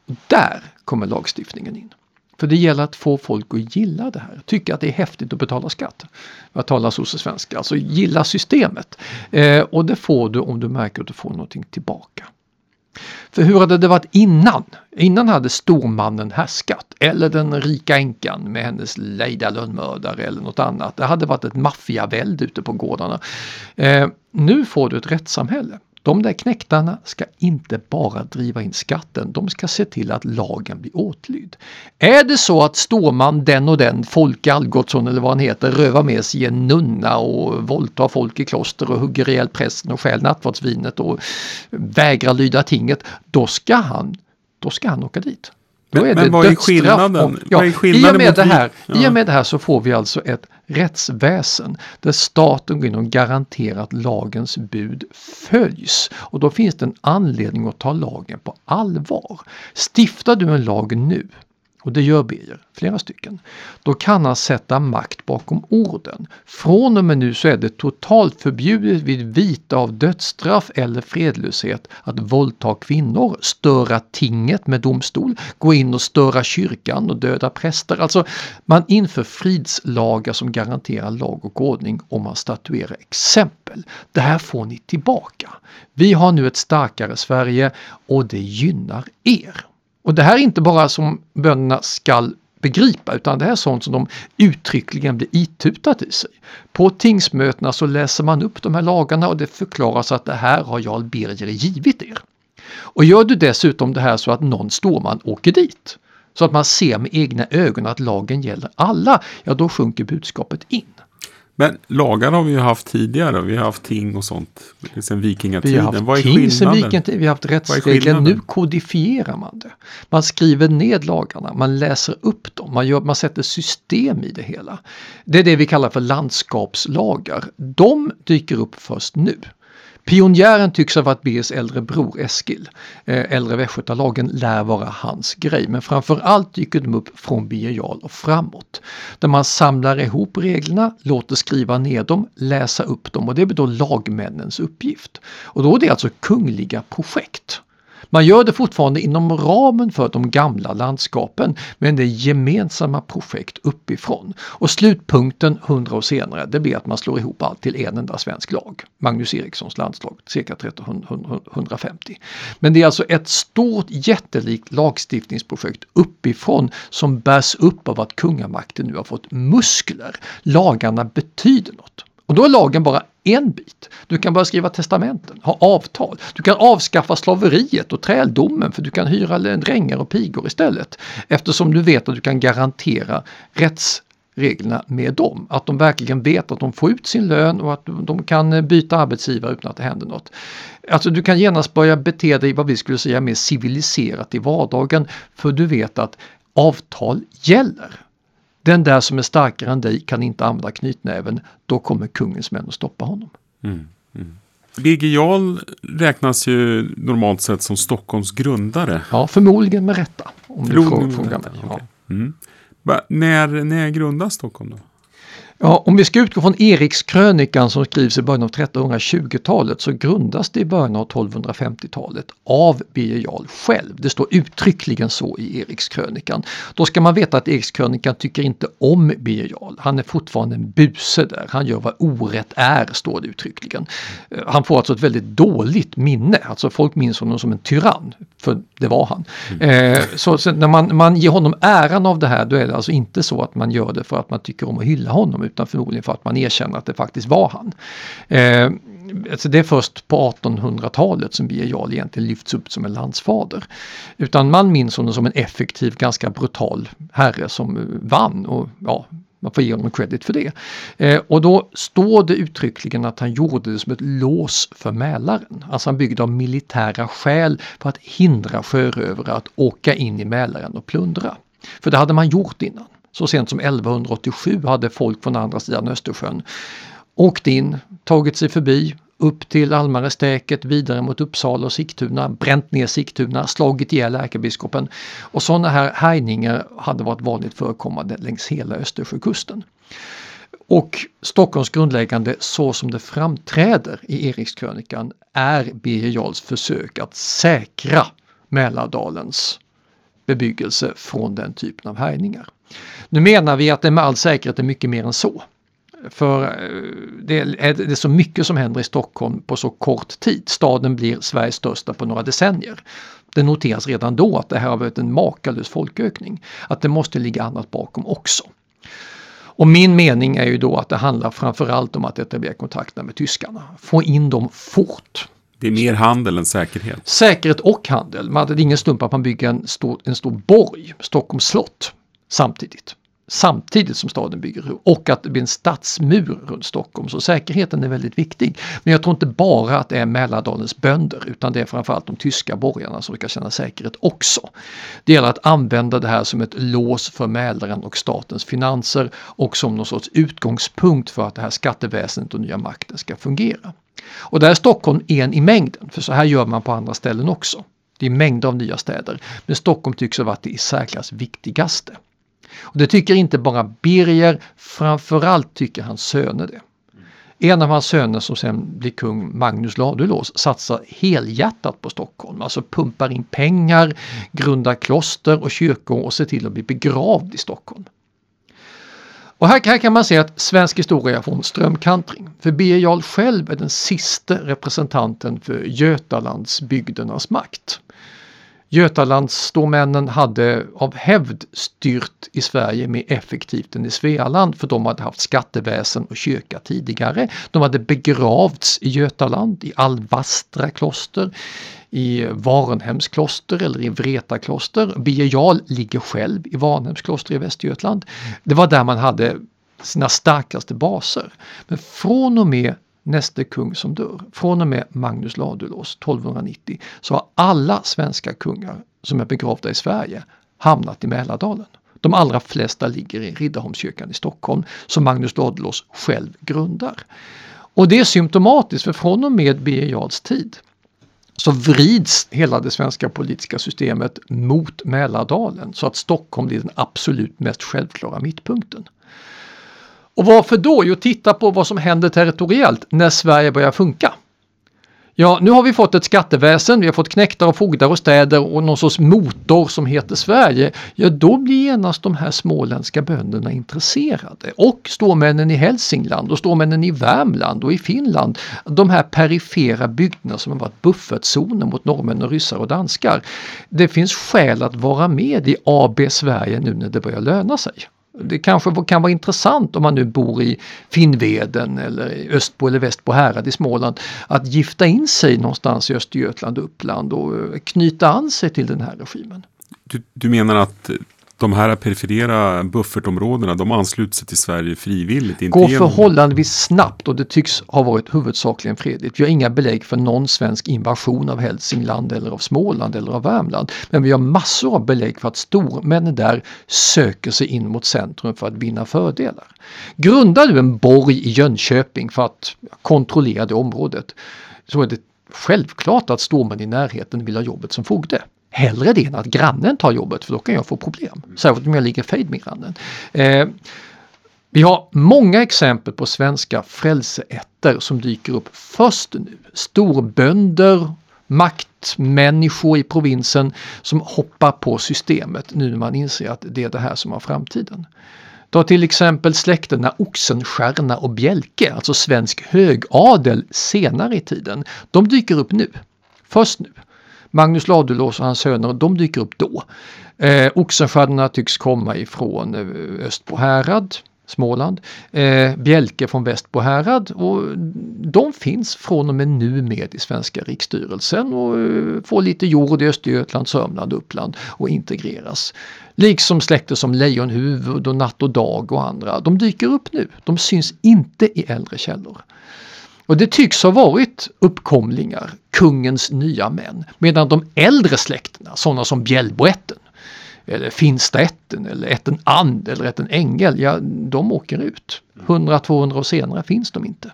Och där kommer lagstiftningen in. För det gäller att få folk att gilla det här, tycka att det är häftigt att betala skatt. Jag talar svenska, alltså gilla systemet. Eh, och det får du om du märker att du får någonting tillbaka. För hur hade det varit innan? Innan hade stormannen härskat eller den rika änkan med hennes lejda lönnmördare eller något annat. Det hade varit ett maffiavälde ute på gårdarna. Eh, nu får du ett rättssamhälle. De där knäktarna ska inte bara driva in skatten, de ska se till att lagen blir åtlydd. Är det så att Ståman den och den, Folke Algotsson eller vad han heter, rövar med sig en nunna och våldtar folk i kloster och hugger ihjäl prästen och stjäl nattvardsvinet och vägrar lyda tinget, då ska han, då ska han åka dit. Då men, är men vad, är skillnaden? Och, ja, vad är skillnaden? I och, med det här, ja. I och med det här så får vi alltså ett rättsväsen där staten går in och garanterar att lagens bud följs. Och då finns det en anledning att ta lagen på allvar. Stiftar du en lag nu och det gör Birger, flera stycken, då kan han sätta makt bakom orden. Från och med nu så är det totalt förbjudet vid vite av dödsstraff eller fredlöshet att våldta kvinnor, störa tinget med domstol, gå in och störa kyrkan och döda präster. Alltså man inför fridslagar som garanterar lag och ordning och man statuerar exempel. Det här får ni tillbaka. Vi har nu ett starkare Sverige och det gynnar er. Och det här är inte bara som bönderna skall begripa utan det här är sånt som de uttryckligen blir itutat i sig. På tingsmötena så läser man upp de här lagarna och det förklaras att det här har Jarl Birger givit er. Och gör du dessutom det här så att någon storman åker dit så att man ser med egna ögon att lagen gäller alla, ja då sjunker budskapet in. Men lagar har vi ju haft tidigare. Vi har haft ting och sånt sen vikingatiden. Vi har haft Vad är ting sen vikingatiden. Vi har haft rättsregler. Nu kodifierar man det. Man skriver ned lagarna. Man läser upp dem. Man, gör, man sätter system i det hela. Det är det vi kallar för landskapslagar. De dyker upp först nu. Pionjären tycks ha varit Birgers äldre bror Eskil. Eh, äldre västgötalagen lär vara hans grej men framförallt dyker de upp från Birger Jarl och framåt. Där man samlar ihop reglerna, låter skriva ner dem, läsa upp dem och det blir då lagmännens uppgift. Och då är det alltså kungliga projekt. Man gör det fortfarande inom ramen för de gamla landskapen men det är gemensamma projekt uppifrån. Och slutpunkten 100 år senare det blir att man slår ihop allt till en enda svensk lag. Magnus Erikssons landslag cirka 1350. Men det är alltså ett stort jättelikt lagstiftningsprojekt uppifrån som bärs upp av att kungamakten nu har fått muskler. Lagarna betyder något. Och då är lagen bara en bit. Du kan börja skriva testamenten, ha avtal. Du kan avskaffa slaveriet och träldomen för du kan hyra drängar och pigor istället. Eftersom du vet att du kan garantera rättsreglerna med dem. Att de verkligen vet att de får ut sin lön och att de kan byta arbetsgivare utan att det händer något. Alltså du kan genast börja bete dig vad vi skulle säga mer civiliserat i vardagen för du vet att avtal gäller. Den där som är starkare än dig kan inte använda knytnäven. Då kommer kungens män att stoppa honom. Mm, mm. Birger Jarl räknas ju normalt sett som Stockholms grundare. Ja, förmodligen med rätta. Om du frågar mig. Ja. Okay. Mm. När, när grundas Stockholm då? Ja, om vi ska utgå från Erikskrönikan som skrivs i början av 1320-talet så grundas det i början av 1250-talet av Birger Jarl själv. Det står uttryckligen så i Erikskrönikan. Då ska man veta att Erikskrönikan tycker inte om Birger Jarl. Han är fortfarande en buse där. Han gör vad orätt är, står det uttryckligen. Eh, han får alltså ett väldigt dåligt minne. Alltså folk minns honom som en tyrann för det var han. Eh, så, så, när man, man ger honom äran av det här då är det alltså inte så att man gör det för att man tycker om att hylla honom utan förmodligen för att man erkänner att det faktiskt var han. Eh, alltså det är först på 1800-talet som Birger Jarl egentligen lyfts upp som en landsfader. Utan man minns honom som en effektiv, ganska brutal herre som vann och ja, man får ge honom credit för det. Eh, och då står det uttryckligen att han gjorde det som ett lås för Mälaren. Alltså han byggde av militära skäl för att hindra sjörövare att åka in i Mälaren och plundra. För det hade man gjort innan. Så sent som 1187 hade folk från andra sidan Östersjön åkt in, tagit sig förbi, upp till Almarestäket, vidare mot Uppsala och Sigtuna, bränt ner Sigtuna, slagit ihjäl ärkebiskopen. Och sådana här härjningar hade varit vanligt förekommande längs hela Östersjökusten. Och Stockholms grundläggande så som det framträder i Erikskrönikan är Birger Jarls försök att säkra Mälardalens bebyggelse från den typen av härjningar. Nu menar vi att det med all säkerhet är mycket mer än så. För eh, det är, det är så mycket som händer i Stockholm på så kort tid. Staden blir Sveriges största på några decennier. Det noteras redan då att det här har varit en makalös folkökning. Att det måste ligga annat bakom också. Och min mening är ju då att det handlar framförallt om att etablera kontakterna med tyskarna. Få in dem fort. Det är mer handel än säkerhet. Säkerhet och handel. Man, det är ingen slump att man bygger en stor, en stor borg, Stockholms slott, samtidigt samtidigt som staden bygger och att det blir en stadsmur runt Stockholm. Så säkerheten är väldigt viktig. Men jag tror inte bara att det är Mälardalens bönder utan det är framförallt de tyska borgarna som ska känna säkerhet också. Det gäller att använda det här som ett lås för Mälaren och statens finanser och som någon sorts utgångspunkt för att det här skatteväsendet och nya makten ska fungera. Och där är Stockholm en i mängden, för så här gör man på andra ställen också. Det är mängder av nya städer, men Stockholm tycks ha varit det i särklass viktigaste. Och det tycker inte bara Birger, framförallt tycker hans söner det. En av hans söner som sen blir kung, Magnus Ladulås, satsar helhjärtat på Stockholm. Alltså pumpar in pengar, grundar kloster och kyrkor och ser till att bli begravd i Stockholm. Och här, här kan man se att svensk historia får en strömkantring. För Birger Jarl själv är den sista representanten för Götalandsbygdernas makt. Götalandsstormännen hade av hävd styrt i Sverige mer effektivt än i Svealand för de hade haft skatteväsen och kyrka tidigare. De hade begravts i Götaland, i Alvastra kloster, i Varenhems kloster eller i Vreta kloster. Birger Jarl ligger själv i Varenhems kloster i Västergötland. Det var där man hade sina starkaste baser. Men från och med näste kung som dör. Från och med Magnus Ladulås 1290 så har alla svenska kungar som är begravda i Sverige hamnat i Mälardalen. De allra flesta ligger i Riddarholmskyrkan i Stockholm som Magnus Ladulås själv grundar. Och det är symptomatiskt för från och med Birger Jarls tid så vrids hela det svenska politiska systemet mot Mälardalen så att Stockholm blir den absolut mest självklara mittpunkten. Och varför då? Jo, titta på vad som händer territoriellt när Sverige börjar funka. Ja, nu har vi fått ett skatteväsen, vi har fått knäktar och fogdar och städer och någon sorts motor som heter Sverige. Ja, då blir genast de här småländska bönderna intresserade. Och ståmännen i Hälsingland och ståmännen i Värmland och i Finland. De här perifera bygderna som har varit buffertzoner mot norrmän och ryssar och danskar. Det finns skäl att vara med i AB Sverige nu när det börjar löna sig. Det kanske kan vara intressant om man nu bor i Finnveden eller i Östbo eller Västbo härad i Småland att gifta in sig någonstans i Östergötland och Uppland och knyta an sig till den här regimen. Du, du menar att de här perifera buffertområdena, de ansluter sig till Sverige frivilligt? Går förhållandevis snabbt och det tycks ha varit huvudsakligen fredligt. Vi har inga belägg för någon svensk invasion av Hälsingland eller av Småland eller av Värmland. Men vi har massor av belägg för att stormännen där söker sig in mot centrum för att vinna fördelar. Grundar du en borg i Jönköping för att kontrollera det området så är det självklart att stormen i närheten vill ha jobbet som fogde. Hellre det än att grannen tar jobbet för då kan jag få problem. Särskilt om jag ligger fejd med grannen. Eh, vi har många exempel på svenska frälseätter som dyker upp först nu. Storbönder, maktmänniskor i provinsen som hoppar på systemet nu när man inser att det är det här som har framtiden. Ta till exempel släktena Oxenstierna och Bjelke, alltså svensk högadel senare i tiden. De dyker upp nu, först nu. Magnus Ladulås och hans söner, de dyker upp då. Eh, Oxenstierna tycks komma ifrån eh, Östbohärad, Östbo härad, Småland, eh, Bjälke från Västbo härad och de finns från och med nu med i svenska riksstyrelsen och eh, får lite jord i Östergötland, Sörmland, Uppland och integreras. Liksom släkter som Lejonhuvud och Natt och Dag och andra. De dyker upp nu, de syns inte i äldre källor. Och det tycks ha varit uppkomlingar, kungens nya män, medan de äldre släkterna, sådana som Bjällboätten, eller Finstaätten eller ätten And eller ätten Ängel, ja de åker ut. 100-200 år senare finns de inte.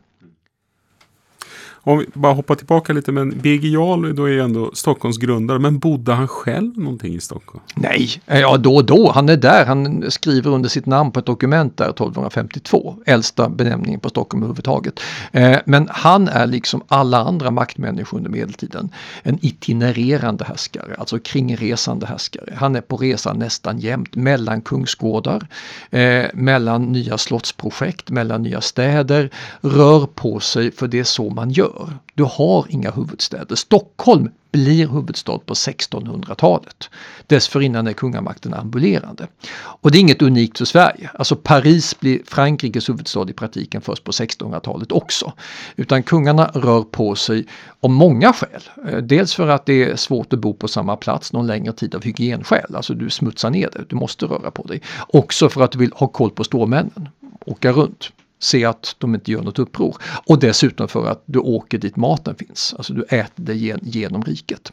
Om vi bara hoppar tillbaka lite, men BG Jarl då är ju ändå Stockholms grundare, men bodde han själv någonting i Stockholm? Nej, eh, ja då och då. Han är där, han skriver under sitt namn på ett dokument där 1252, äldsta benämningen på Stockholm överhuvudtaget. Eh, men han är liksom alla andra maktmänniskor under medeltiden en itinererande härskare, alltså kringresande härskare. Han är på resa nästan jämt mellan kungsgårdar, eh, mellan nya slottsprojekt, mellan nya städer, rör på sig för det är så man gör gör. Du har inga huvudstäder. Stockholm blir huvudstad på 1600-talet. Dessförinnan är kungamakten ambulerande. Och det är inget unikt för Sverige. Alltså Paris blir Frankrikes huvudstad i praktiken först på 1600-talet också. Utan kungarna rör på sig av många skäl. Eh, dels för att det är svårt att bo på samma plats någon längre tid av hygienskäl. Alltså du smutsar ner det, du måste röra på dig. Också för att du vill ha koll på stormännen. Åka runt se att de inte gör något uppror. Och dessutom för att du åker dit maten finns, alltså du äter det genom riket.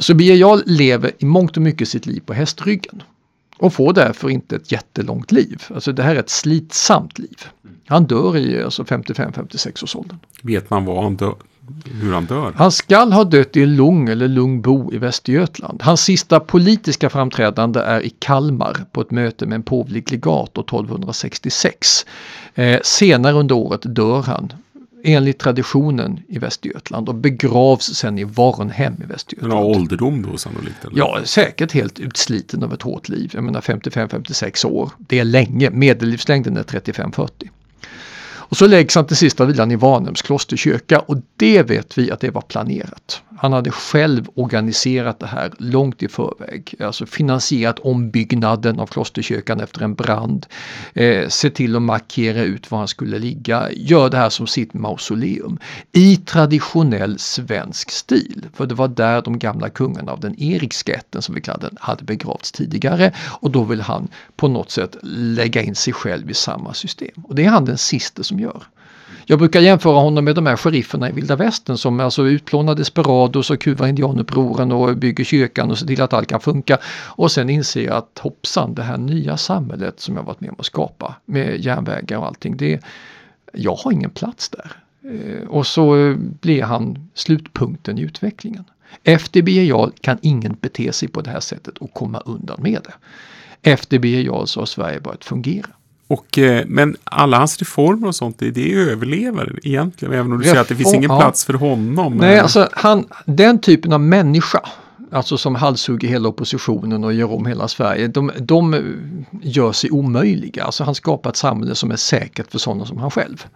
Så Birger Jarl lever i mångt och mycket sitt liv på hästryggen och får därför inte ett jättelångt liv. Alltså det här är ett slitsamt liv. Han dör i alltså 55-56 års åldern. Vet man vad han dör, hur han dör? Han skall ha dött i Lung eller Lungbo i Västergötland. Hans sista politiska framträdande är i Kalmar på ett möte med en påvlig legat 1266. Eh, senare under året dör han enligt traditionen i Västergötland och begravs sen i Varnhem i Västergötland. Han har ålderdom då sannolikt? Eller? Ja, säkert helt utsliten av ett hårt liv. Jag menar 55-56 år, det är länge. Medellivslängden är 35-40. Och så läggs han till sista vilan i Varnhems klosterkyrka och det vet vi att det var planerat. Han hade själv organiserat det här långt i förväg, alltså finansierat ombyggnaden av klosterkyrkan efter en brand, eh, se till att markera ut var han skulle ligga, gör det här som sitt mausoleum i traditionell svensk stil. För det var där de gamla kungarna av den erikska ätten som vi kallade den hade begravts tidigare och då vill han på något sätt lägga in sig själv i samma system. Och det är han den sista som gör. Jag brukar jämföra honom med de här sherifferna i vilda västern som alltså utplånar desperados och kuvar indianupproren och bygger kyrkan och ser till att allt kan funka. Och sen inser jag att hoppsan, det här nya samhället som jag varit med om att skapa med järnvägar och allting, det, jag har ingen plats där. Eh, och så blir han slutpunkten i utvecklingen. Efter Birger Jarl kan ingen bete sig på det här sättet och komma undan med det. Efter Birger Jarl så har Sverige börjat fungera. Och, eh, men alla hans reformer och sånt, det, det överlever egentligen. Även om du Reform, säger att det finns ingen ja. plats för honom. Nej, alltså han, den typen av människa alltså som halshugger hela oppositionen och gör om hela Sverige, de, de gör sig omöjliga. Alltså han skapar ett samhälle som är säkert för sådana som han själv.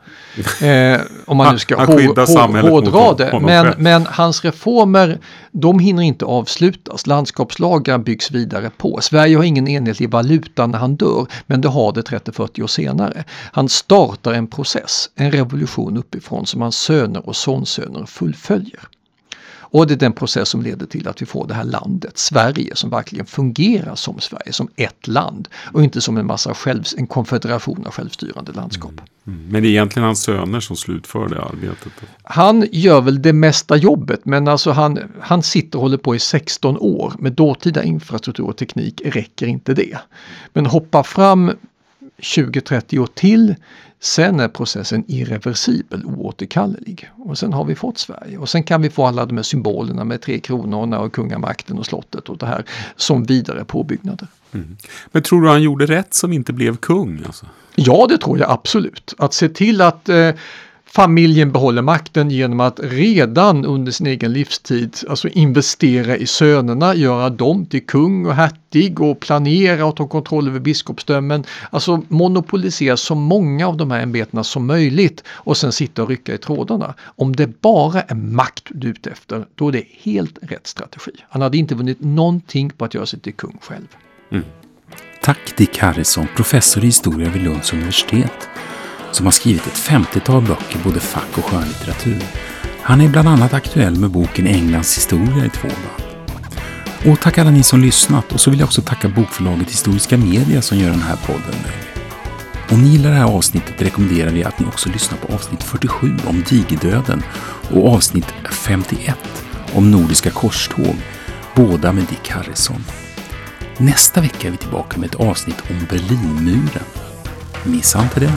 Eh, om man nu ska han, hårdra det. Men, men, hans reformer, de hinner inte avslutas. Landskapslagar byggs vidare på. Sverige har ingen enhetlig valuta när han dör, men det har det 30-40 år senare. Han startar en process, en revolution uppifrån som hans söner och sonsöner fullföljer. Och det är den process som leder till att vi får det här landet, Sverige, som verkligen fungerar som Sverige, som ett land och inte som en massa själv, en konfederation av självstyrande landskap. Mm. Mm. Men det är egentligen hans söner som slutför det arbetet? Han gör väl det mesta jobbet men alltså han, han sitter och håller på i 16 år. Med dåtida infrastruktur och teknik räcker inte det. Men hoppa fram 20-30 år till Sen är processen irreversibel, oåterkallelig. Och sen har vi fått Sverige och sen kan vi få alla de här symbolerna med tre kronorna och kungamakten och slottet och det här som vidare påbyggnader. Mm. Men tror du han gjorde rätt som inte blev kung? Alltså? Ja, det tror jag absolut. Att se till att eh, familjen behåller makten genom att redan under sin egen livstid alltså investera i sönerna, göra dem till kung och hertig och planera och ta kontroll över biskopsdömen. Alltså monopolisera så många av de här ämbetena som möjligt och sen sitta och rycka i trådarna. Om det bara är makt du är ute efter, då är det helt rätt strategi. Han hade inte vunnit någonting på att göra sig till kung själv. Mm. Tack Dick Harrison, professor i historia vid Lunds universitet som har skrivit ett 50-tal böcker, både fack och skönlitteratur. Han är bland annat aktuell med boken Englands historia i två band. Och tack alla ni som lyssnat och så vill jag också tacka bokförlaget Historiska Media som gör den här podden möjlig. Om ni gillar det här avsnittet rekommenderar vi att ni också lyssnar på avsnitt 47 om digerdöden och avsnitt 51 om Nordiska korståg, båda med Dick Harrison. Nästa vecka är vi tillbaka med ett avsnitt om Berlinmuren. Missa inte det.